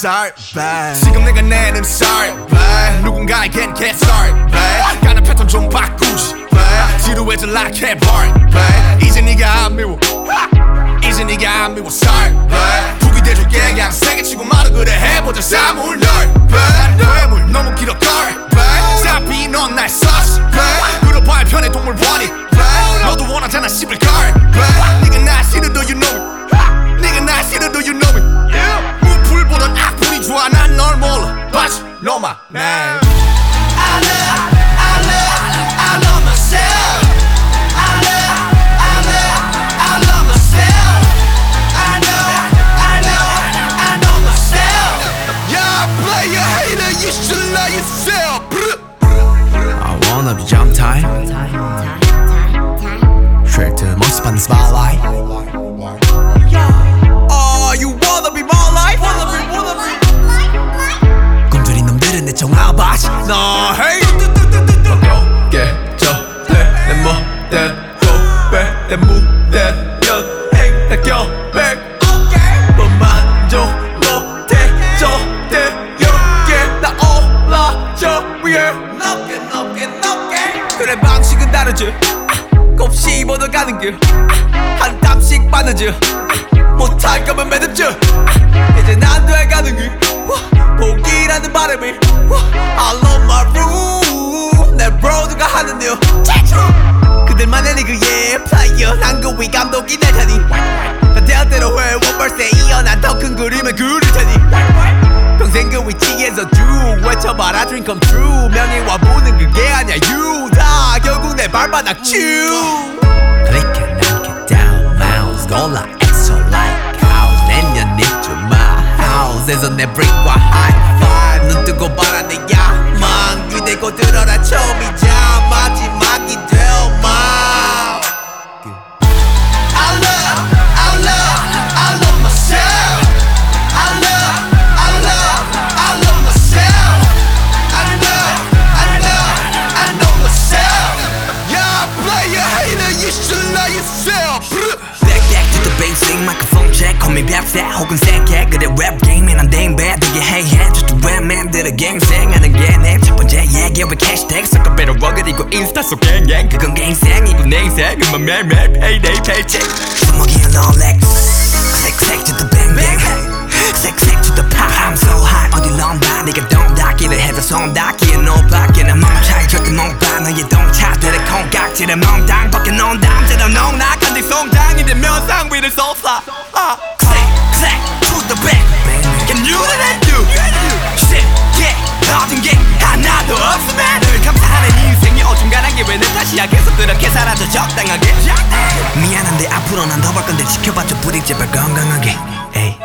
Sorry babe. 지금 내가 내는 sorry babe. 누군가에겐 get sorry babe. 가는 패턴 좀 바꾸지 babe. 지루해져 like a bar babe. 이제 네가 안 미워. 이제 네가 안 미워. Sorry babe. 북이 돼줄게 그냥 세게 치고 말아 그래. 해보자 사물 널 babe. 뇌물 너무 sorry yourself I wanna be jump time. Straight to most fun spotlight 다르지 곱씹 얻어 가는 길한 땀씩 빠르지 못할 거면 매듭져 이제 난 돼가는 길 복이라는 바람이. I love my room. 내 브로드가 하는 일 그들만의 리그의 플레이어. 난 그 위 감독이 될 테니. 난 대학대로 해 원벌스에 이어 난 더 큰 그림을 그릴 테니. 평생 그 위치에서 쭉 외쳐봐라. Dream come true. 명예와 보는 그게 아니야. 유 다 결국 내 발바닥 쭉 Click and knock it down mouse 골라 extra like house 내년 입주 my house에서 내 brick과 high five 뱁새 혹은 쎈캐 그래 rap game에 난 대인배 되게 해이해졌던 rap man들을 갱생하는 게 내 첫 번째 계획 hashtag sucka betta run 그리고 인스타 속 gang gang 그건 내 인생이고 내 인생은 매일매일 payday paycheck. 손목 위는 Rolex click clack to the bang bang. Click clack to the pow. I'm so high 어딜 넘봐 네가 도움닫기를 해도 손 닿기엔 높아 난 멈춰 절대 못 봐 너의 동태눈깔의 콩깍지를 몽땅 벗겨 놓은 담대로 농락한 뒤 송장이 된 면상 위를 so fly the bang Can you and you shit yeah 얻은 게 하나도 없으면 늘 감사하는 인생이 어중간한 내 탓이야? 계속 그렇게 살아도 적당하게. 미안한데 앞으로 난 더 벌 건데 지켜봐줘 부딪 제발 건강하게. 에이